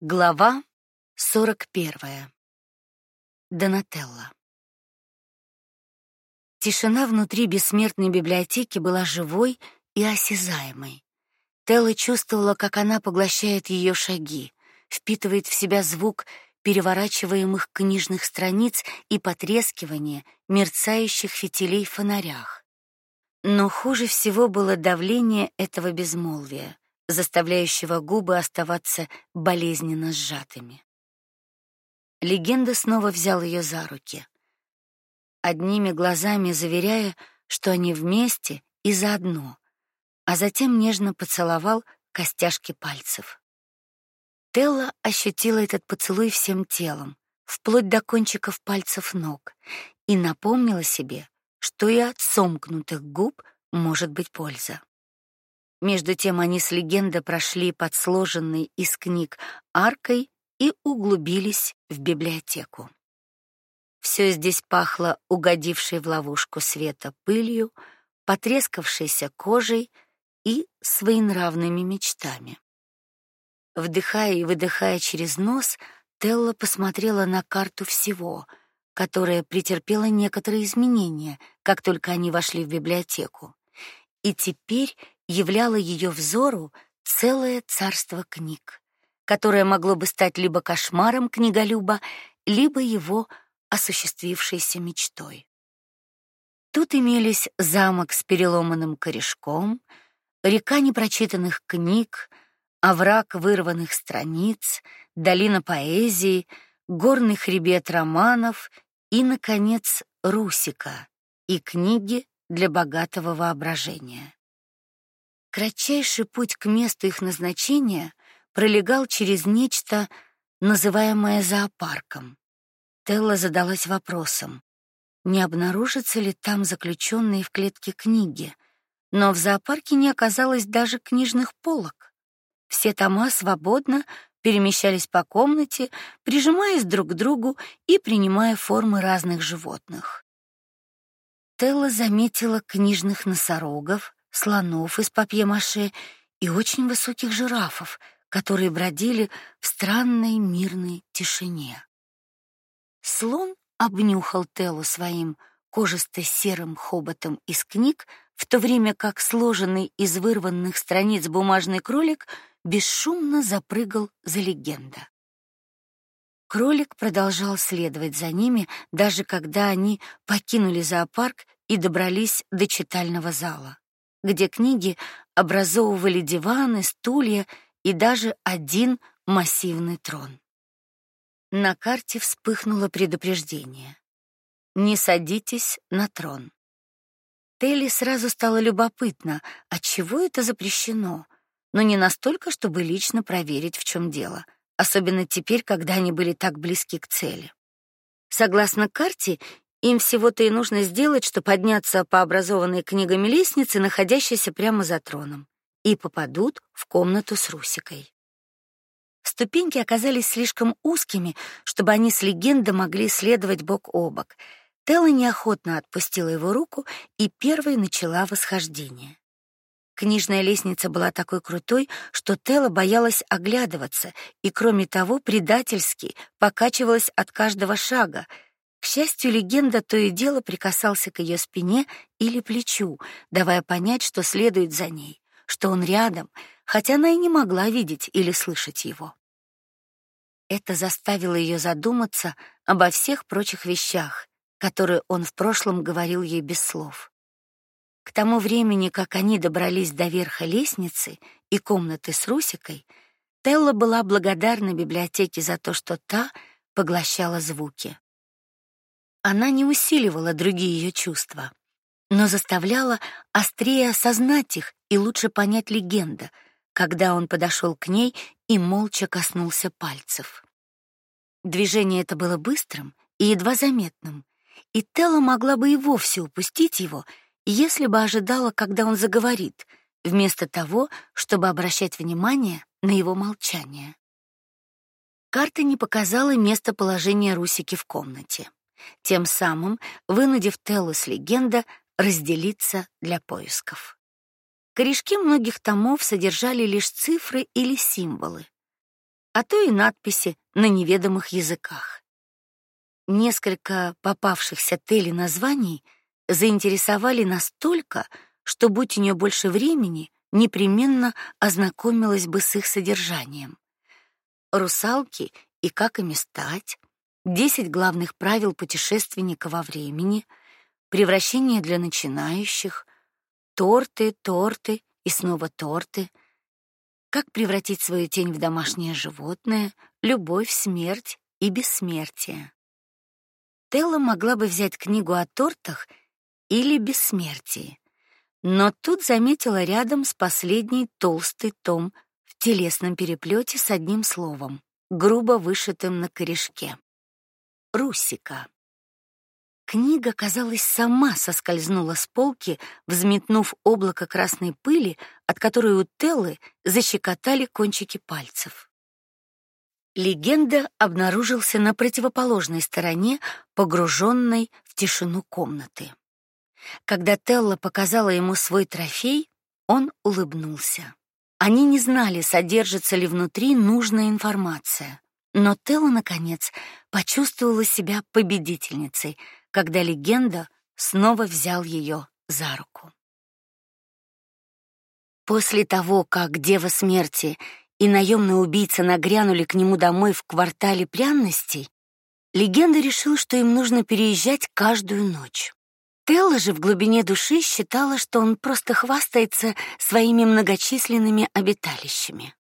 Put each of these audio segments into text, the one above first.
Глава 41. Донателла. Тишина внутри бессмертной библиотеки была живой и осязаемой. Телла чувствовала, как она поглощает ее шаги, впитывает в себя звук переворачиваемых книжных страниц и потрескивание мерцающих фитилей в фонарях. Но хуже всего было давление этого безмолвия заставляющего губы оставаться болезненно сжатыми. Легенда снова взял ее за руки, одними глазами заверяя, что они вместе и заодно, а затем нежно поцеловал костяшки пальцев. Телла ощутила этот поцелуй всем телом, вплоть до кончиков пальцев ног, и напомнила себе, что и от сомкнутых губ может быть польза. Между тем они с легендой прошли под сложенной из книг аркой и углубились в библиотеку. Все здесь пахло угодившей в ловушку света пылью, потрескавшейся кожей и своенравными мечтами. Вдыхая и выдыхая через нос, Телла посмотрела на карту всего, которая претерпела некоторые изменения, как только они вошли в библиотеку. И теперь являло ее взору целое царство книг, которое могло бы стать либо кошмаром книголюба, либо его осуществившейся мечтой. Тут имелись замок с переломанным корешком, река непрочитанных книг, овраг вырванных страниц, долина поэзии, горный хребет романов и наконец Русика и книги для богатого воображения. Кратчайший путь к месту их назначения пролегал через нечто, называемое зоопарком. Телла задалась вопросом: не обнаружится ли там заключенные в клетке книги? Но в зоопарке не оказалось даже книжных полок. Все тома свободно перемещались по комнате, прижимаясь друг к другу и принимая формы разных животных. Телла заметила книжных носорогов, слонов из папье-маше и очень высоких жирафов, которые бродили в странной мирной тишине. Слон обнюхал Телу своим кожисто-серым хоботом из книг, в то время как сложенный из вырванных страниц бумажный кролик бесшумно запрыгал за легенда. Кролик продолжал следовать за ними, даже когда они покинули зоопарк и добрались до читального зала где книги образовывали диваны, стулья и даже один массивный трон. На карте вспыхнуло предупреждение: "Не садитесь на трон". Телли сразу стало любопытно, от чего это запрещено, но не настолько, чтобы лично проверить, в чем дело, особенно теперь, когда они были так близки к цели. Согласно карте, им всего-то и нужно сделать, что подняться по образованной книгами лестнице, находящейся прямо за троном, и попадут в комнату с Русикой. Ступеньки оказались слишком узкими, чтобы они с легендой могли следовать бок о бок. Телла неохотно отпустила его руку и первой начала восхождение. Книжная лестница была такой крутой, что Телла боялась оглядываться и, кроме того, предательски покачивалась от каждого шага — к счастью, легенда то и дело прикасался к ее спине или плечу, давая понять, что следует за ней, что он рядом, хотя она и не могла видеть или слышать его. Это заставило ее задуматься обо всех прочих вещах, которые он в прошлом говорил ей без слов. К тому времени, как они добрались до верха лестницы и комнаты с Русикой, Телла была благодарна библиотеке за то, что та поглощала звуки. Она не усиливала другие ее чувства, но заставляла острее осознать их и лучше понять легенда, когда он подошел к ней и молча коснулся пальцев. Движение это было быстрым и едва заметным, и Телла могла бы и вовсе упустить его, если бы ожидала, когда он заговорит, вместо того, чтобы обращать внимание на его молчание. Карта не показала местоположение Русики в комнате тем самым вынудив Теллу с легенда разделиться для поисков. Корешки многих томов содержали лишь цифры или символы. а то и надписи на неведомых языках. Несколько попавшихся Телли названий заинтересовали настолько, что будь у нее больше времени, непременно ознакомилась бы с их содержанием. Русалки и как ими стать, десять главных правил путешественника во времени, превращение для начинающих, торты, торты и снова торты, как превратить свою тень в домашнее животное, любовь, смерть и бессмертие. Телла могла бы взять книгу о тортах или бессмертии, но тут заметила рядом с последней толстый том в телесном переплете с одним словом, грубо вышитым на корешке. Русика. Книга, казалось, сама соскользнула с полки, взметнув облако красной пыли, от которой у Теллы защекотали кончики пальцев. Легенда обнаружился на противоположной стороне, погруженной в тишину комнаты. Когда Телла показала ему свой трофей, он улыбнулся. Они не знали, содержится ли внутри нужная информация, но Телла наконец почувствовала себя победительницей, когда легенда снова взял ее за руку. После того, как Дева Смерти и наемный убийца нагрянули к нему домой в квартале пряностей, легенда решил, что им нужно переезжать каждую ночь. Телла же в глубине души считала, что он просто хвастается своими многочисленными обиталищами.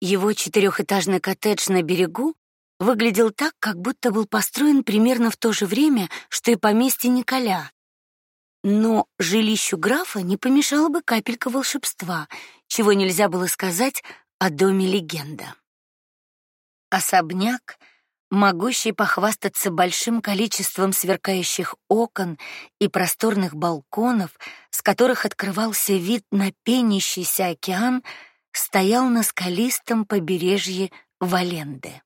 Его четырехэтажный коттедж на берегу выглядел так, как будто был построен примерно в то же время, что и поместье Николя. Но жилищу графа не помешала бы капелька волшебства, чего нельзя было сказать о доме легенда. Особняк — могущий похвастаться большим количеством сверкающих окон и просторных балконов, с которых открывался вид на пенящийся океан, стоял на скалистом побережье Валенды.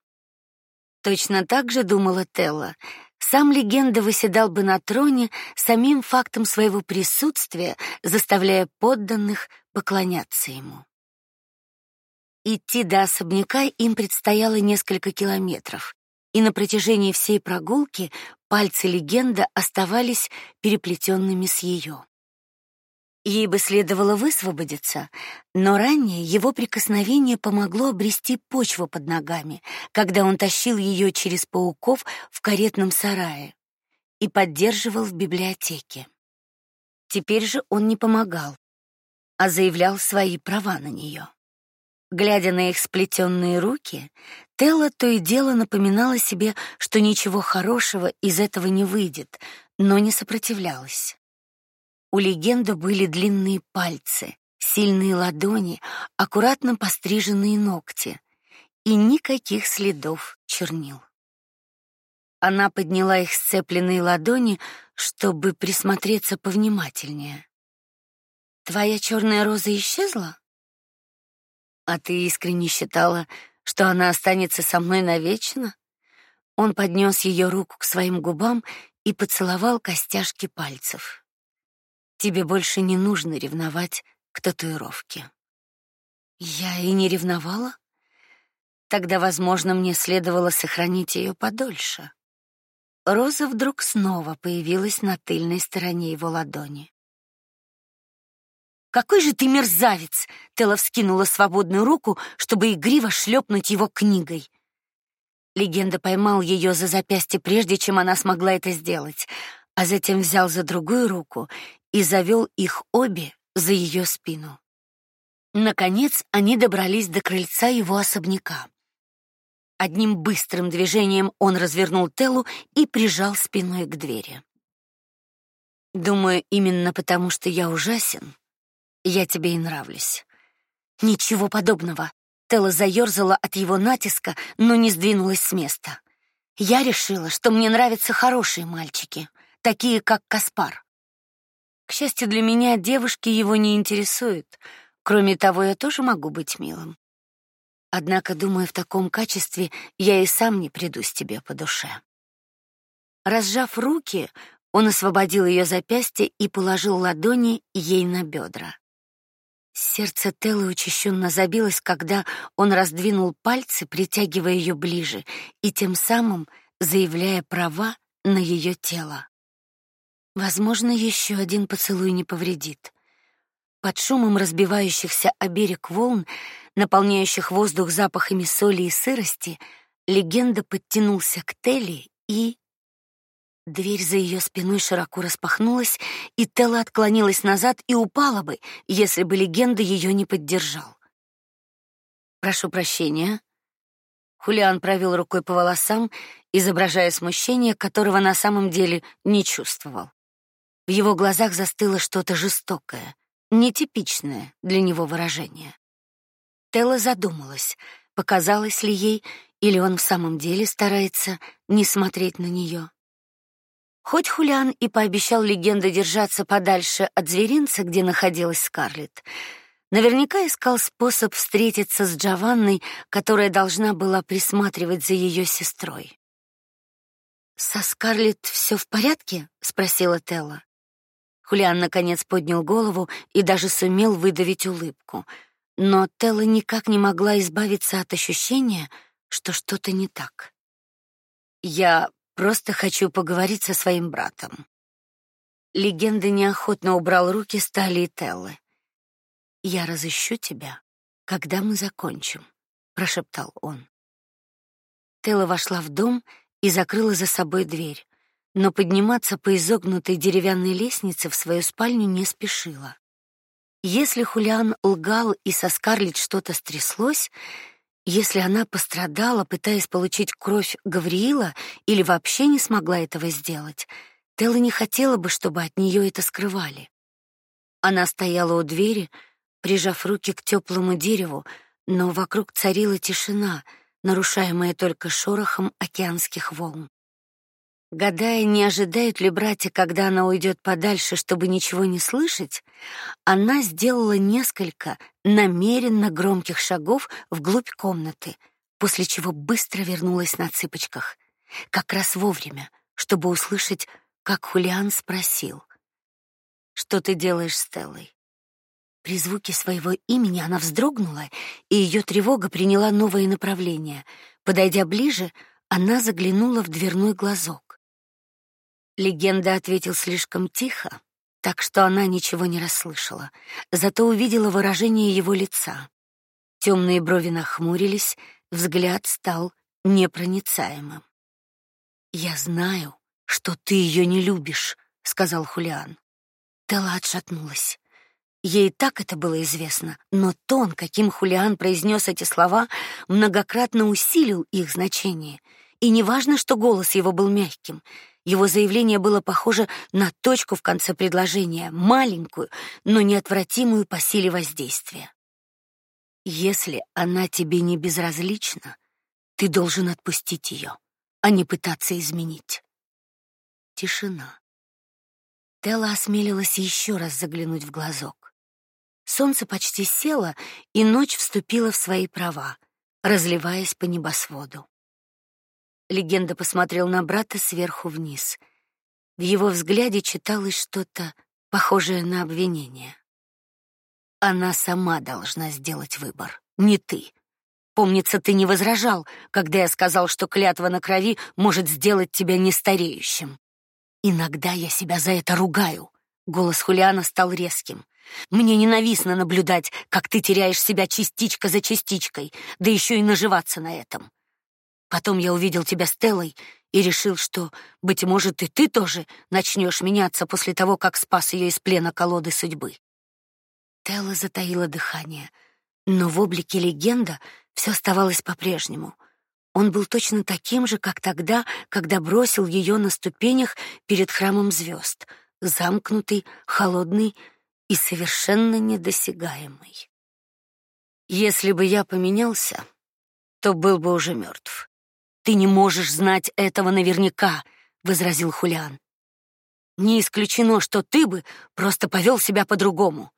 Точно так же думала Телла. Сам легенда выседал бы на троне самим фактом своего присутствия, заставляя подданных поклоняться ему. Идти до особняка им предстояло несколько километров, и на протяжении всей прогулки пальцы легенда оставались переплетенными с ее. Ей бы следовало высвободиться, но ранее его прикосновение помогло обрести почву под ногами, когда он тащил ее через пауков в каретном сарае и поддерживал в библиотеке. Теперь же он не помогал, а заявлял свои права на нее. Глядя на их сплетенные руки, Телла то и дело напоминала себе, что ничего хорошего из этого не выйдет, но не сопротивлялась. У легенды были длинные пальцы, сильные ладони, аккуратно постриженные ногти и никаких следов чернил. Она подняла их сцепленные ладони, чтобы присмотреться повнимательнее. Твоя черная роза исчезла? А ты искренне считала, что она останется со мной навечно? Он поднес ее руку к своим губам и поцеловал костяшки пальцев. Тебе больше не нужно ревновать к татуировке. Я и не ревновала. Тогда, возможно, мне следовало сохранить ее подольше. Роза вдруг снова появилась на тыльной стороне его ладони. Какой же ты мерзавец! Тела вскинула свободную руку, чтобы игриво шлепнуть его книгой. Легенда поймал ее за запястье прежде, чем она смогла это сделать, а затем взял за другую руку и завел их обе за ее спину. Наконец они добрались до крыльца его особняка. Одним быстрым движением он развернул Телу и прижал спиной к двери. Думаю, именно потому, что я ужасен, я тебе и нравлюсь. Ничего подобного. Тела заерзала от его натиска, но не сдвинулась с места. Я решила, что мне нравятся хорошие мальчики, такие как Каспар. К счастью для меня, девушки его не интересуют. Кроме того, я тоже могу быть милым. Однако, думаю, в таком качестве я и сам не придусь тебе по душе. Разжав руки, он освободил ее запястье и положил ладони ей на бедра. Сердце Телы учащенно забилось, когда он раздвинул пальцы, притягивая ее ближе и тем самым заявляя права на ее тело. Возможно, еще один поцелуй не повредит. Под шумом разбивающихся о берег волн, наполняющих воздух запахами соли и сырости, легенда подтянулся к Телли и Дверь за ее спиной широко распахнулась, и Телла отклонилась назад и упала бы, если бы легенда ее не поддержал. Прошу прощения. Хулиан провел рукой по волосам, изображая смущение, которого на самом деле не чувствовал. В его глазах застыло что-то жестокое, нетипичное для него выражение. Телла задумалась, показалось ли ей, или он в самом деле старается не смотреть на нее. Хоть Хулиан и пообещал легенде держаться подальше от зверинца, где находилась Скарлетт, наверняка искал способ встретиться с Джованной, которая должна была присматривать за ее сестрой. Со Скарлетт все в порядке? спросила Телла. Хулиан наконец поднял голову и даже сумел выдавить улыбку, но Телла никак не могла избавиться от ощущения, что что-то не так. Я Просто хочу поговорить со своим братом. Легенда неохотно убрал руки с талии Теллы. Я разыщу тебя, когда мы закончим, прошептал он. Телла вошла в дом и закрыла за собой дверь, но подниматься по изогнутой деревянной лестнице в свою спальню не спешила. Если Хулиан лгал и со Скарлетт что-то стряслось, если она пострадала, пытаясь получить кровь Гавриила, или вообще не смогла этого сделать, Телла не хотела бы, чтобы от нее это скрывали. Она стояла у двери, прижав руки к теплому дереву, но вокруг царила тишина, нарушаемая только шорохом океанских волн. Гадая, не ожидают ли братья, когда она уйдет подальше, чтобы ничего не слышать, она сделала несколько намеренно громких шагов вглубь комнаты, после чего быстро вернулась на цыпочках, как раз вовремя, чтобы услышать, как Хулиан спросил: "Что ты делаешь с Стеллой?" При звуке своего имени она вздрогнула, и ее тревога приняла новое направление. Подойдя ближе, она заглянула в дверной глазок. Легенда ответил слишком тихо, так что она ничего не расслышала, зато увидела выражение его лица. Темные брови нахмурились, взгляд стал непроницаемым. Я знаю, что ты ее не любишь, сказал Хулиан. Тела отшатнулась. Ей так это было известно, но тон, каким Хулиан произнес эти слова, многократно усилил их значение. И неважно, что голос его был мягким, его заявление было похоже на точку в конце предложения, маленькую, но неотвратимую по силе воздействия. Если она тебе не безразлична, ты должен отпустить ее, а не пытаться изменить. Тишина. Телла осмелилась еще раз заглянуть в глазок. Солнце почти село, и ночь вступила в свои права, разливаясь по небосводу. Легенда посмотрел на брата сверху вниз. В его взгляде читалось что-то похожее на обвинение. Она сама должна сделать выбор, не ты. Помнится, ты не возражал, когда я сказал, что клятва на крови может сделать тебя нестареющим. Иногда я себя за это ругаю. Голос Хулиана стал резким. Мне ненавистно наблюдать, как ты теряешь себя частичка за частичкой, да еще и наживаться на этом. Потом я увидел тебя с Телой и решил, что быть может и ты тоже начнешь меняться после того, как спас ее из плена колоды судьбы. Телла затаила дыхание, но в облике легенда все оставалось по-прежнему. Он был точно таким же, как тогда, когда бросил ее на ступенях перед храмом звезд, замкнутый, холодный и совершенно недосягаемый. Если бы я поменялся, то был бы уже мертв. Ты не можешь знать этого наверняка, возразил Хулиан. Не исключено, что ты бы просто повел себя по-другому.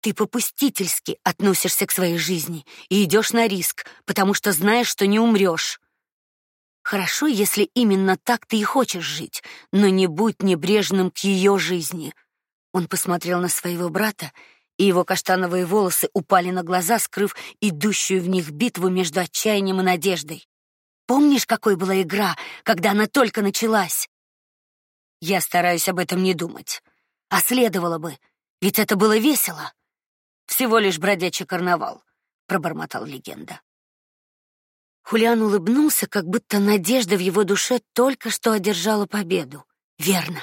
Ты попустительски относишься к своей жизни и идешь на риск, потому что знаешь, что не умрешь. Хорошо, если именно так ты и хочешь жить, но не будь небрежным к ее жизни. Он посмотрел на своего брата, и его каштановые волосы упали на глаза, скрыв идущую в них битву между отчаянием и надеждой. Помнишь, какой была игра, когда она только началась? Я стараюсь об этом не думать. А следовало бы, ведь это было весело. Всего лишь бродячий карнавал, пробормотал легенда. Хулиан улыбнулся, как будто надежда в его душе только что одержала победу. Верно.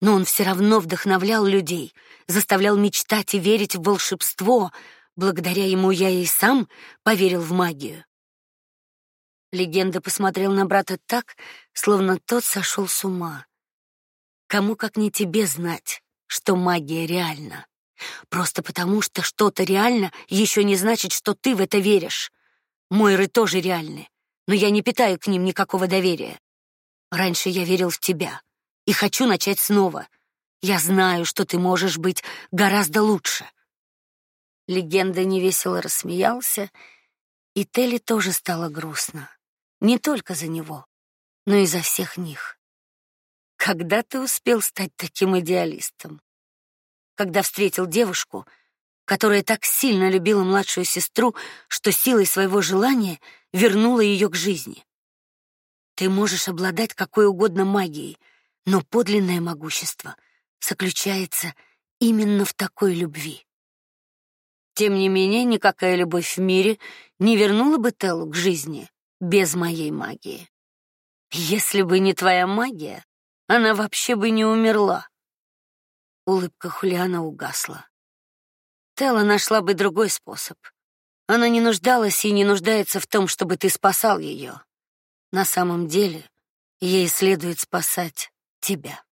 Но он все равно вдохновлял людей, заставлял мечтать и верить в волшебство. Благодаря ему я и сам поверил в магию. Легенда посмотрел на брата так, словно тот сошел с ума. Кому как не тебе знать, что магия реальна? Просто потому, что что-то реально, еще не значит, что ты в это веришь. Мойры тоже реальны, но я не питаю к ним никакого доверия. Раньше я верил в тебя и хочу начать снова. Я знаю, что ты можешь быть гораздо лучше. Легенда невесело рассмеялся, и Телли тоже стало грустно. Не только за него, но и за всех них. Когда ты успел стать таким идеалистом? Когда встретил девушку, которая так сильно любила младшую сестру, что силой своего желания вернула ее к жизни. Ты можешь обладать какой угодно магией, но подлинное могущество заключается именно в такой любви. Тем не менее, никакая любовь в мире не вернула бы Телу к жизни без моей магии. Если бы не твоя магия, она вообще бы не умерла. Улыбка Хулиана угасла. Телла нашла бы другой способ. Она не нуждалась и не нуждается в том, чтобы ты спасал ее. На самом деле, ей следует спасать тебя.